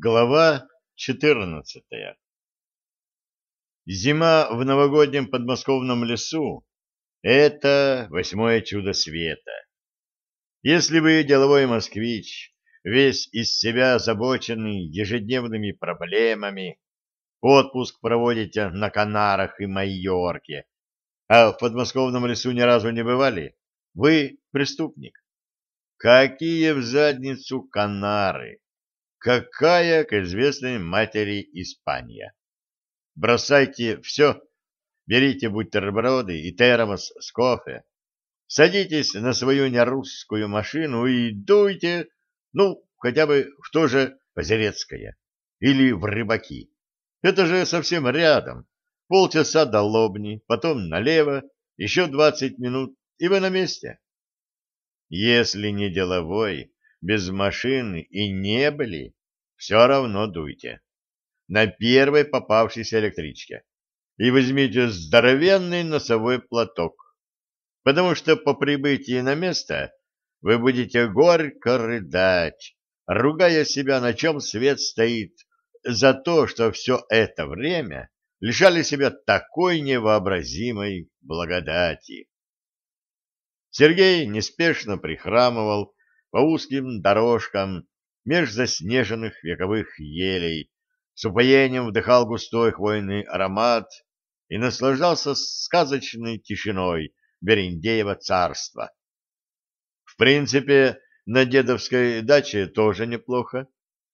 Глава 14 Зима в новогоднем подмосковном лесу — это восьмое чудо света. Если вы деловой москвич, весь из себя озабоченный ежедневными проблемами, отпуск проводите на Канарах и Майорке, а в подмосковном лесу ни разу не бывали, вы преступник. Какие в задницу Канары! Какая к известной матери Испания? Бросайте все, берите бутерброды и термос с кофе, садитесь на свою нерусскую машину и дуйте, ну, хотя бы в то же Позерецкое или в Рыбаки. Это же совсем рядом. Полчаса до Лобни, потом налево, еще двадцать минут, и вы на месте. Если не деловой, без машины и не были, все равно дуйте. На первой попавшейся электричке. И возьмите здоровенный носовой платок. Потому что по прибытии на место вы будете горько рыдать, ругая себя, на чем свет стоит, за то, что все это время лишали себя такой невообразимой благодати. Сергей неспешно прихрамывал по узким дорожкам меж заснеженных вековых елей, с упоением вдыхал густой хвойный аромат и наслаждался сказочной тишиной Берендеева царства. В принципе, на дедовской даче тоже неплохо,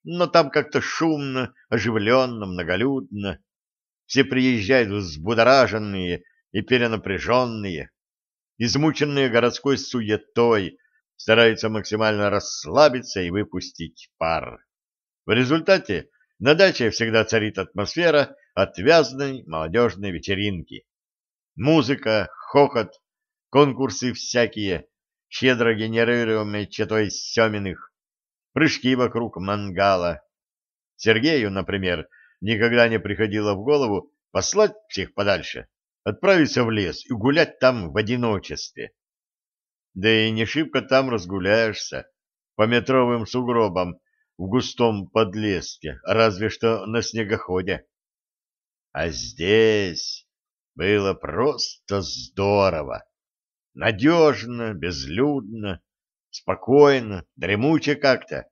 но там как-то шумно, оживленно, многолюдно. Все приезжают взбудораженные и перенапряженные, измученные городской суетой, стараются максимально расслабиться и выпустить пар. В результате на даче всегда царит атмосфера отвязной молодежной вечеринки. Музыка, хохот, конкурсы всякие, щедро генерируемые четой Семиных, прыжки вокруг мангала. Сергею, например, никогда не приходило в голову послать всех подальше, отправиться в лес и гулять там в одиночестве. Да и не шибко там разгуляешься по метровым сугробам в густом подлеске, разве что на снегоходе. А здесь было просто здорово. Надежно, безлюдно, спокойно, дремуче как-то.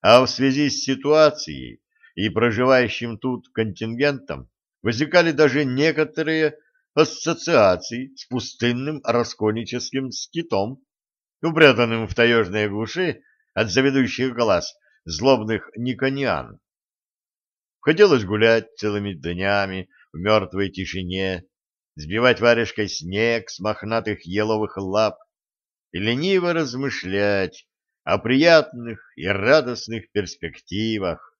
А в связи с ситуацией и проживающим тут контингентом возникали даже некоторые ассоциаций с пустынным раскольническим скитом, упрятанным в таежные глуши от заведущих глаз злобных никониан. Хотелось гулять целыми днями в мертвой тишине, сбивать варежкой снег с мохнатых еловых лап и лениво размышлять о приятных и радостных перспективах,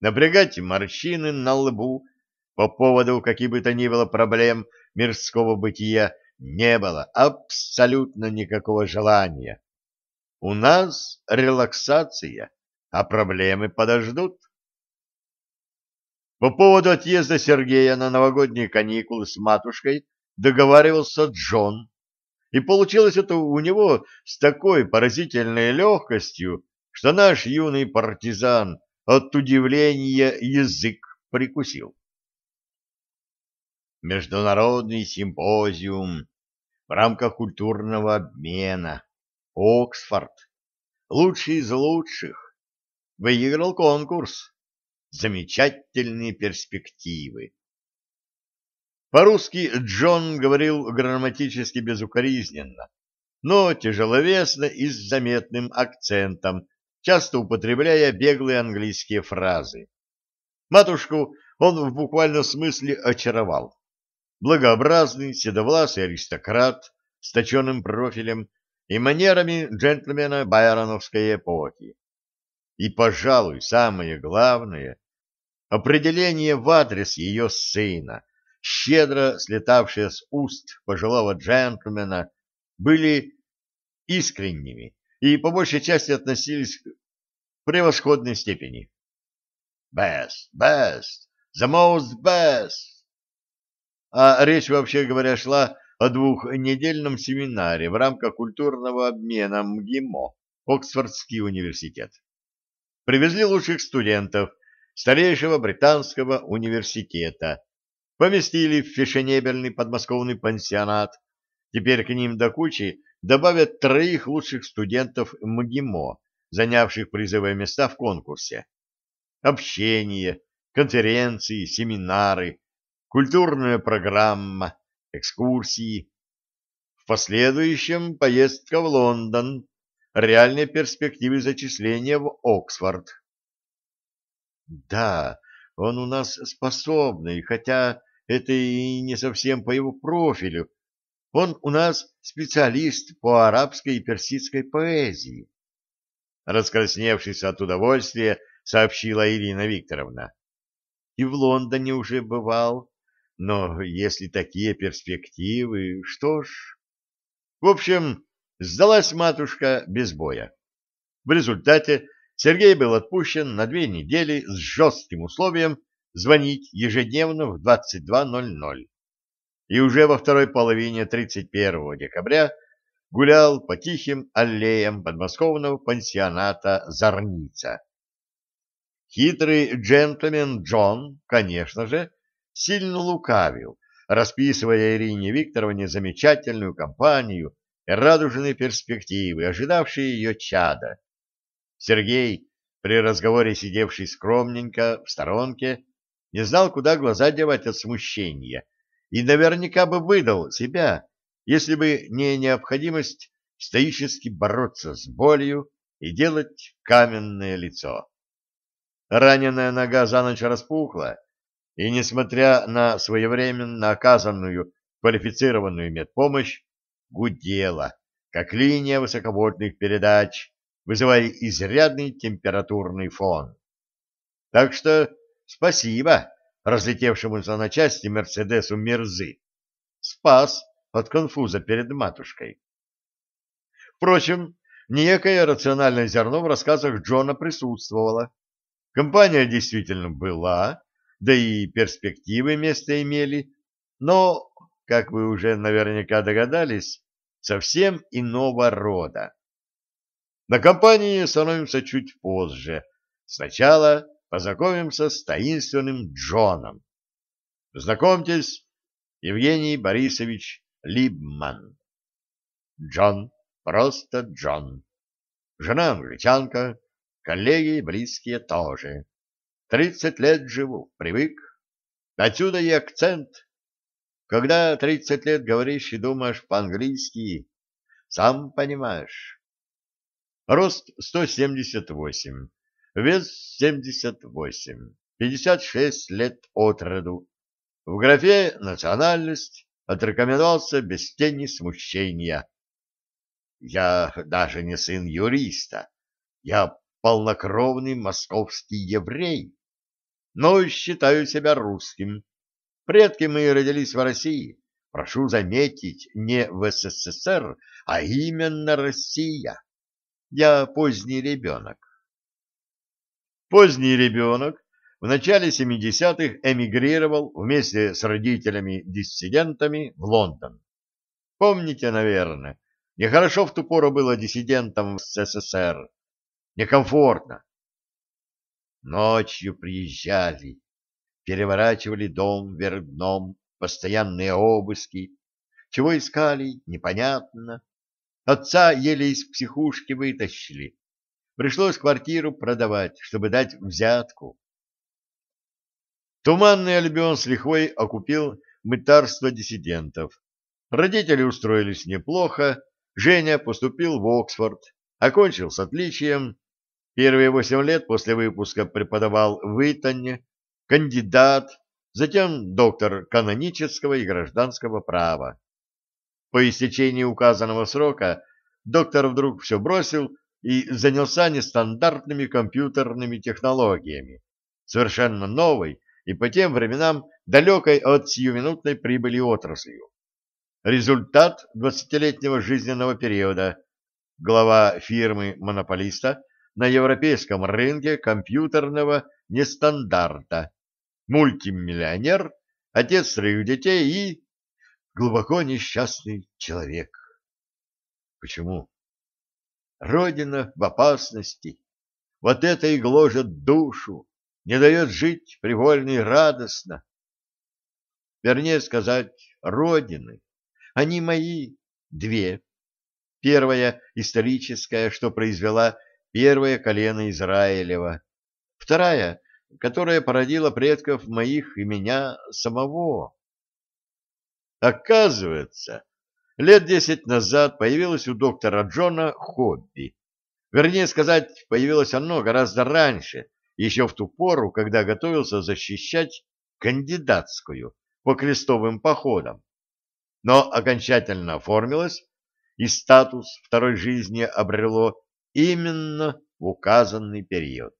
напрягать морщины на лбу по поводу каких бы то ни было проблем мирского бытия не было абсолютно никакого желания. У нас релаксация, а проблемы подождут. По поводу отъезда Сергея на новогодние каникулы с матушкой договаривался Джон, и получилось это у него с такой поразительной легкостью, что наш юный партизан от удивления язык прикусил. Международный симпозиум в рамках культурного обмена. Оксфорд. Лучший из лучших. Выиграл конкурс. Замечательные перспективы. По-русски Джон говорил грамматически безукоризненно, но тяжеловесно и с заметным акцентом, часто употребляя беглые английские фразы. Матушку он в буквальном смысле очаровал благообразный седовласый аристократ с точенным профилем и манерами джентльмена байроновской эпохи. И, пожалуй, самое главное — определение в адрес ее сына, щедро слетавшие с уст пожилого джентльмена, были искренними и по большей части относились к превосходной степени. «Best, best, the most best!» А речь, вообще говоря, шла о двухнедельном семинаре в рамках культурного обмена МГИМО, Оксфордский университет. привезли лучших студентов старейшего британского университета, поместили в фешенебельный подмосковный пансионат, теперь к ним до кучи добавят троих лучших студентов МГИМО, занявших призовые места в конкурсе. Общение, конференции, семинары, культурная программа, экскурсии. В последующем поездка в Лондон, реальные перспективы зачисления в Оксфорд. Да, он у нас способный, хотя это и не совсем по его профилю. Он у нас специалист по арабской и персидской поэзии. Раскрасневшись от удовольствия, сообщила Ирина Викторовна. И в Лондоне уже бывал, но если такие перспективы, что ж... В общем, сдалась матушка без боя. В результате Сергей был отпущен на две недели с жестким условием звонить ежедневно в 22.00. И уже во второй половине 31 декабря гулял по тихим аллеям подмосковного пансионата «Зорница». Хитрый джентльмен Джон, конечно же, сильно лукавил, расписывая Ирине Викторовне замечательную компанию и радужные перспективы, ожидавшие ее чада. Сергей, при разговоре сидевший скромненько в сторонке, не знал, куда глаза девать от смущения, и наверняка бы выдал себя, если бы не необходимость стоически бороться с болью и делать каменное лицо. Раненая нога за ночь распухла, и, несмотря на своевременно оказанную квалифицированную медпомощь, гудела, как линия высоковольтных передач, вызывая изрядный температурный фон. Так что спасибо разлетевшемуся на части Мерседесу Мирзы. Спас от конфуза перед матушкой. Впрочем, некое рациональное зерно в рассказах Джона присутствовало. Компания действительно была, да и перспективы место имели, но, как вы уже наверняка догадались, совсем иного рода. На компании становимся чуть позже. Сначала познакомимся с таинственным Джоном. Знакомьтесь, Евгений Борисович Либман. Джон, просто Джон. Жена англичанка, коллеги близкие тоже. Тридцать лет живу, привык. Отсюда и акцент. Когда тридцать лет говоришь и думаешь по-английски, сам понимаешь. Рост 178, вес 78, 56 лет от роду. В графе «национальность» отрекомендовался без тени смущения. Я даже не сын юриста, я полнокровный московский еврей но считаю себя русским. Предки мои родились в России. Прошу заметить, не в СССР, а именно Россия. Я поздний ребенок. Поздний ребенок в начале 70-х эмигрировал вместе с родителями-диссидентами в Лондон. Помните, наверное, нехорошо в ту пору было диссидентам в СССР. Некомфортно. Ночью приезжали, переворачивали дом вверх дном, постоянные обыски. Чего искали, непонятно. Отца еле из психушки вытащили. Пришлось квартиру продавать, чтобы дать взятку. Туманный Альбион с лихвой окупил мытарство диссидентов. Родители устроились неплохо, Женя поступил в Оксфорд, окончил с отличием, Первые восемь лет после выпуска преподавал в Итоне, кандидат, затем доктор канонического и гражданского права. По истечении указанного срока доктор вдруг все бросил и занялся нестандартными компьютерными технологиями, совершенно новой и по тем временам далекой от сиюминутной прибыли отраслью. Результат двадцатилетнего жизненного периода. Глава фирмы-монополиста на европейском рынке компьютерного нестандарта, мультимиллионер, отец троих детей и глубоко несчастный человек. Почему? Родина в опасности. вот это и гложет душу, не дает жить привольно и радостно. Вернее сказать, родины. Они мои, две. Первая историческая, что произвела первое колено Израилева. Вторая, которая породила предков моих и меня самого. Оказывается, лет десять назад появилось у доктора Джона хобби. Вернее сказать, появилось оно гораздо раньше, еще в ту пору, когда готовился защищать кандидатскую по крестовым походам. Но окончательно оформилось, и статус второй жизни обрело именно в указанный период.